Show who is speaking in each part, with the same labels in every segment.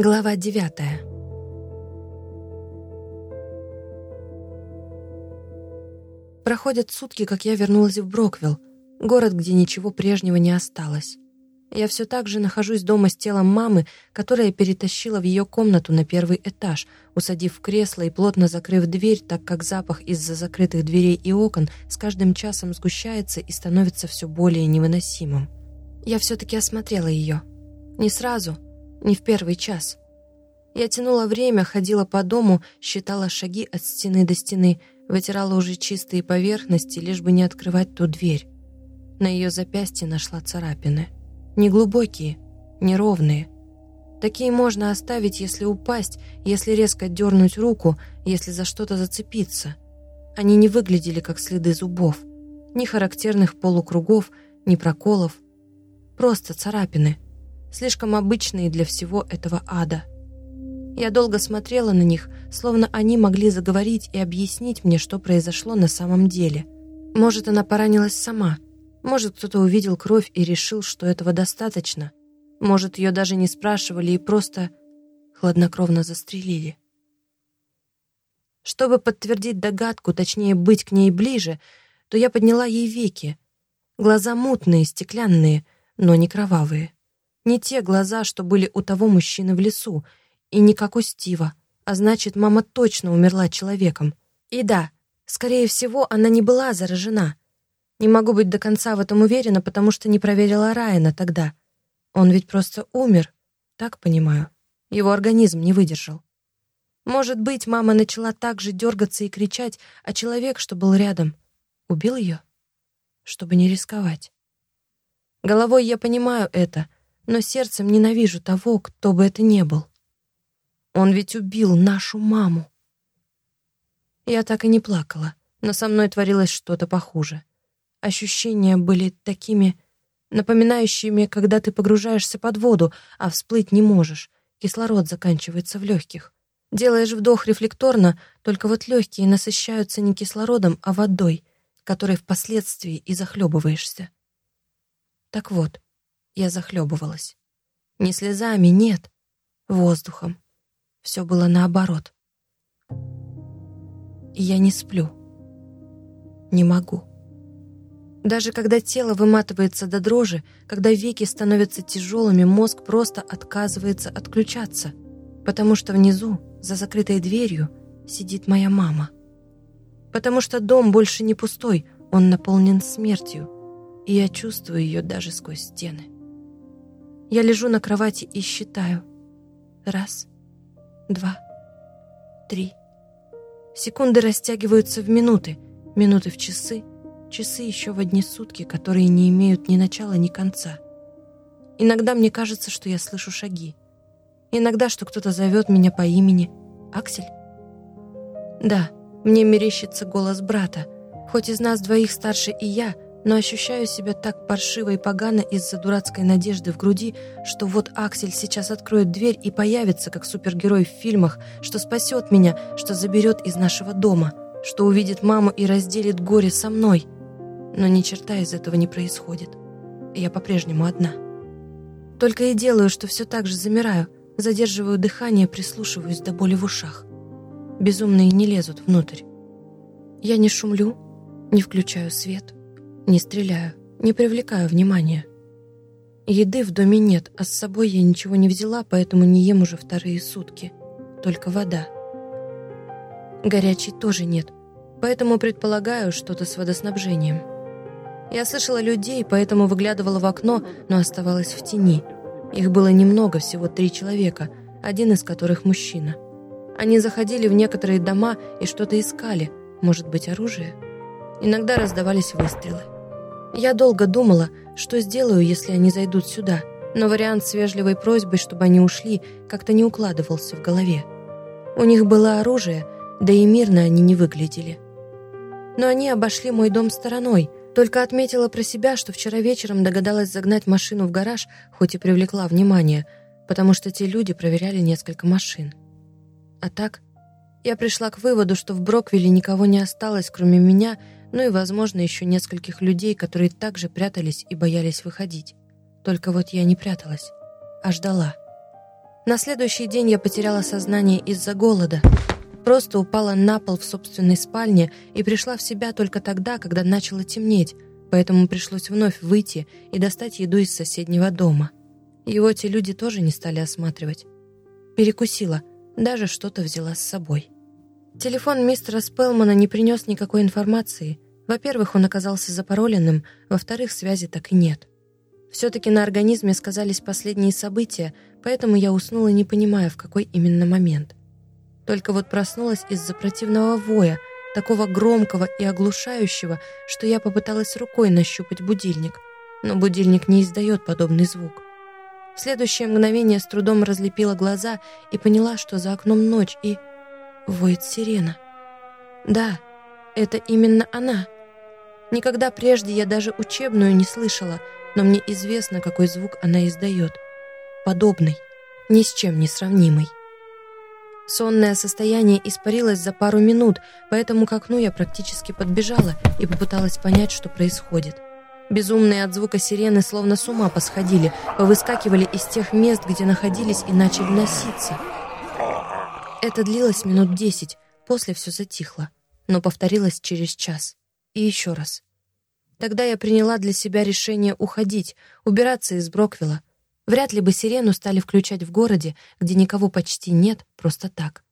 Speaker 1: Глава девятая. Проходят сутки, как я вернулась в Броквилл, город, где ничего прежнего не осталось. Я все так же нахожусь дома с телом мамы, которая перетащила в ее комнату на первый этаж, усадив в кресло и плотно закрыв дверь, так как запах из-за закрытых дверей и окон с каждым часом сгущается и становится все более невыносимым. Я все-таки осмотрела ее. Не сразу — не в первый час. Я тянула время, ходила по дому, считала шаги от стены до стены, вытирала уже чистые поверхности, лишь бы не открывать ту дверь. На ее запястье нашла царапины. Неглубокие, неровные. Такие можно оставить, если упасть, если резко дернуть руку, если за что-то зацепиться. Они не выглядели как следы зубов. Ни характерных полукругов, ни проколов. Просто царапины — слишком обычные для всего этого ада. Я долго смотрела на них, словно они могли заговорить и объяснить мне, что произошло на самом деле. Может, она поранилась сама. Может, кто-то увидел кровь и решил, что этого достаточно. Может, ее даже не спрашивали и просто хладнокровно застрелили. Чтобы подтвердить догадку, точнее, быть к ней ближе, то я подняла ей веки. Глаза мутные, стеклянные, но не кровавые. Не те глаза, что были у того мужчины в лесу, и не как у Стива, а значит, мама точно умерла человеком. И да, скорее всего, она не была заражена. Не могу быть до конца в этом уверена, потому что не проверила Райана тогда. Он ведь просто умер, так понимаю. Его организм не выдержал. Может быть, мама начала так же дергаться и кричать, а человек, что был рядом, убил ее, чтобы не рисковать. Головой я понимаю это — но сердцем ненавижу того, кто бы это ни был. Он ведь убил нашу маму. Я так и не плакала, но со мной творилось что-то похуже. Ощущения были такими, напоминающими, когда ты погружаешься под воду, а всплыть не можешь, кислород заканчивается в легких. Делаешь вдох рефлекторно, только вот легкие насыщаются не кислородом, а водой, которой впоследствии и захлебываешься. Так вот, я захлебывалась. Не слезами, нет, воздухом. Все было наоборот. И я не сплю. Не могу. Даже когда тело выматывается до дрожи, когда веки становятся тяжелыми, мозг просто отказывается отключаться, потому что внизу, за закрытой дверью, сидит моя мама. Потому что дом больше не пустой, он наполнен смертью, и я чувствую ее даже сквозь стены. Я лежу на кровати и считаю. Раз, два, три. Секунды растягиваются в минуты, минуты в часы, часы еще в одни сутки, которые не имеют ни начала, ни конца. Иногда мне кажется, что я слышу шаги. Иногда, что кто-то зовет меня по имени Аксель. Да, мне мерещится голос брата. Хоть из нас двоих старше и я — но ощущаю себя так паршиво и погано из-за дурацкой надежды в груди, что вот Аксель сейчас откроет дверь и появится, как супергерой в фильмах, что спасет меня, что заберет из нашего дома, что увидит маму и разделит горе со мной. Но ни черта из этого не происходит. Я по-прежнему одна. Только и делаю, что все так же замираю, задерживаю дыхание, прислушиваюсь до боли в ушах. Безумные не лезут внутрь. Я не шумлю, не включаю свет, не стреляю, не привлекаю внимания. Еды в доме нет, а с собой я ничего не взяла, поэтому не ем уже вторые сутки. Только вода. Горячей тоже нет, поэтому предполагаю что-то с водоснабжением. Я слышала людей, поэтому выглядывала в окно, но оставалась в тени. Их было немного, всего три человека, один из которых мужчина. Они заходили в некоторые дома и что-то искали, может быть, оружие. Иногда раздавались выстрелы. Я долго думала, что сделаю, если они зайдут сюда, но вариант с вежливой просьбой, чтобы они ушли, как-то не укладывался в голове. У них было оружие, да и мирно они не выглядели. Но они обошли мой дом стороной, только отметила про себя, что вчера вечером догадалась загнать машину в гараж, хоть и привлекла внимание, потому что те люди проверяли несколько машин. А так, я пришла к выводу, что в Броквилле никого не осталось, кроме меня — ну и, возможно, еще нескольких людей, которые также прятались и боялись выходить. Только вот я не пряталась, а ждала. На следующий день я потеряла сознание из-за голода. Просто упала на пол в собственной спальне и пришла в себя только тогда, когда начало темнеть, поэтому пришлось вновь выйти и достать еду из соседнего дома. Его те люди тоже не стали осматривать. Перекусила, даже что-то взяла с собой. Телефон мистера Спелмана не принес никакой информации. Во-первых, он оказался запароленным, во-вторых, связи так и нет. Все-таки на организме сказались последние события, поэтому я уснула, не понимая, в какой именно момент. Только вот проснулась из-за противного воя, такого громкого и оглушающего, что я попыталась рукой нащупать будильник, но будильник не издает подобный звук. В следующее мгновение с трудом разлепила глаза и поняла, что за окном ночь и... воет сирена. Да, это именно она. Никогда прежде я даже учебную не слышала, но мне известно, какой звук она издает. Подобный, ни с чем не сравнимый. Сонное состояние испарилось за пару минут, поэтому к окну я практически подбежала и попыталась понять, что происходит. Безумные от звука сирены словно с ума посходили, повыскакивали из тех мест, где находились, и начали носиться. Это длилось минут десять, после все затихло, но повторилось через час. И еще раз. Тогда я приняла для себя решение уходить, убираться из Броквилла, Вряд ли бы сирену стали включать в городе, где никого почти нет, просто так.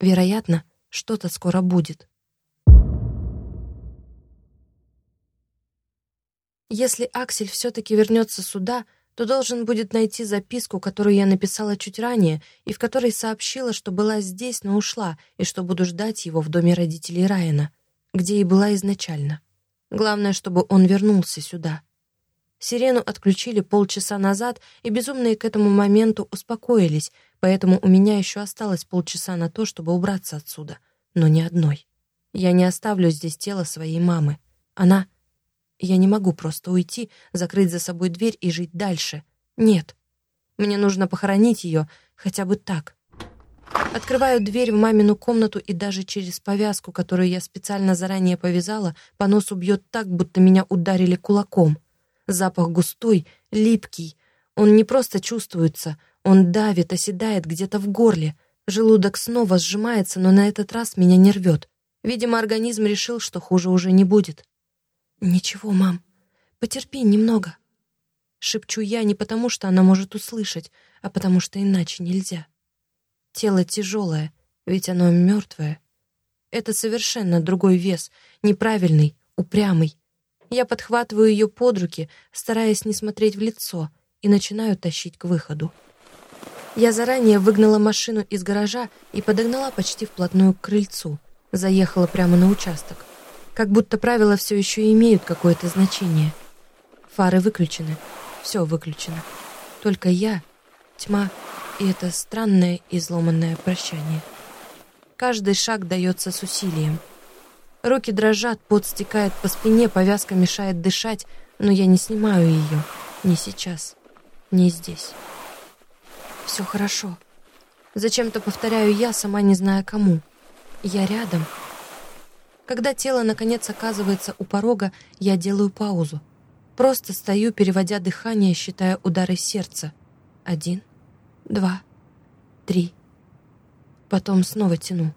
Speaker 1: Вероятно, что-то скоро будет. Если Аксель все-таки вернется сюда, то должен будет найти записку, которую я написала чуть ранее, и в которой сообщила, что была здесь, но ушла, и что буду ждать его в доме родителей Райана, где и была изначально. Главное, чтобы он вернулся сюда. Сирену отключили полчаса назад, и безумные к этому моменту успокоились, поэтому у меня еще осталось полчаса на то, чтобы убраться отсюда. Но ни одной. Я не оставлю здесь тело своей мамы. Она... Я не могу просто уйти, закрыть за собой дверь и жить дальше. Нет. Мне нужно похоронить ее, хотя бы так. Открываю дверь в мамину комнату, и даже через повязку, которую я специально заранее повязала, по носу бьет так, будто меня ударили кулаком — Запах густой, липкий. Он не просто чувствуется, он давит, оседает где-то в горле. Желудок снова сжимается, но на этот раз меня не рвет. Видимо, организм решил, что хуже уже не будет. «Ничего, мам, потерпи немного», — шепчу я не потому, что она может услышать, а потому что иначе нельзя. Тело тяжелое, ведь оно мертвое. Это совершенно другой вес, неправильный, упрямый. Я подхватываю ее под руки, стараясь не смотреть в лицо, и начинаю тащить к выходу. Я заранее выгнала машину из гаража и подогнала почти вплотную к крыльцу. Заехала прямо на участок. Как будто правила все еще имеют какое-то значение. Фары выключены. Все выключено. Только я, тьма и это странное изломанное прощание. Каждый шаг дается с усилием — Руки дрожат, пот стекает по спине, повязка мешает дышать, но я не снимаю ее. Не сейчас, не здесь. Все хорошо. Зачем-то повторяю я, сама не зная кому. Я рядом. Когда тело, наконец, оказывается у порога, я делаю паузу. Просто стою, переводя дыхание, считая удары сердца. Один, два, три. Потом снова тяну.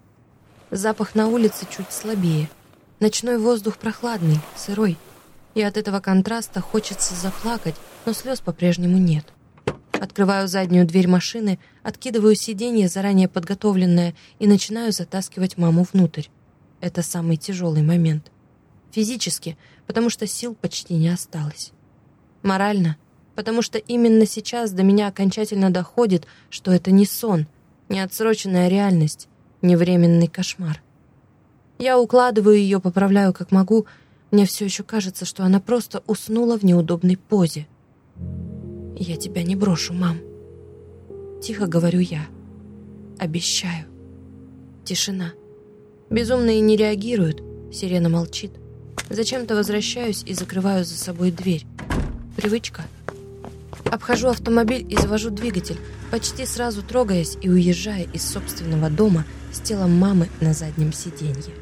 Speaker 1: Запах на улице чуть слабее. Ночной воздух прохладный, сырой. И от этого контраста хочется заплакать, но слез по-прежнему нет. Открываю заднюю дверь машины, откидываю сиденье, заранее подготовленное, и начинаю затаскивать маму внутрь. Это самый тяжелый момент. Физически, потому что сил почти не осталось. Морально, потому что именно сейчас до меня окончательно доходит, что это не сон, не отсроченная реальность, не временный кошмар. Я укладываю ее, поправляю как могу. Мне все еще кажется, что она просто уснула в неудобной позе. «Я тебя не брошу, мам». Тихо говорю я. «Обещаю». Тишина. Безумные не реагируют. Сирена молчит. Зачем-то возвращаюсь и закрываю за собой дверь. Привычка. Обхожу автомобиль и завожу двигатель, почти сразу трогаясь и уезжая из собственного дома – с телом мамы на заднем сиденье.